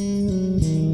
Música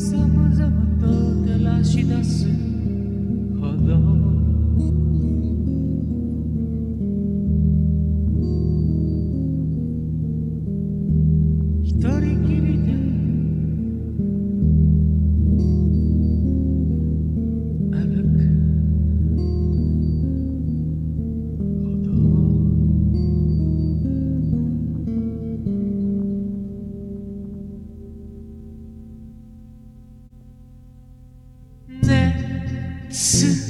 Lăsăm în zămă tot. Sit.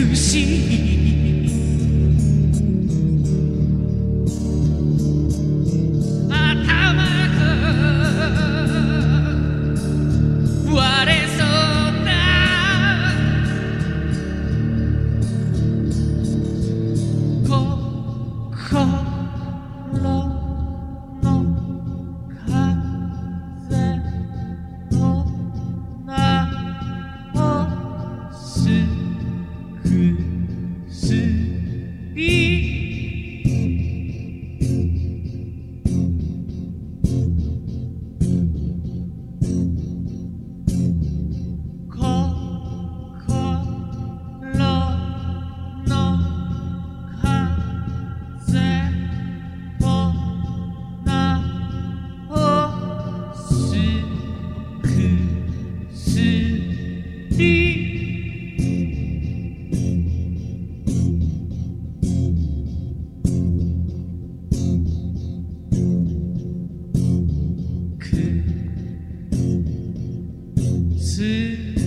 Lucy. 是。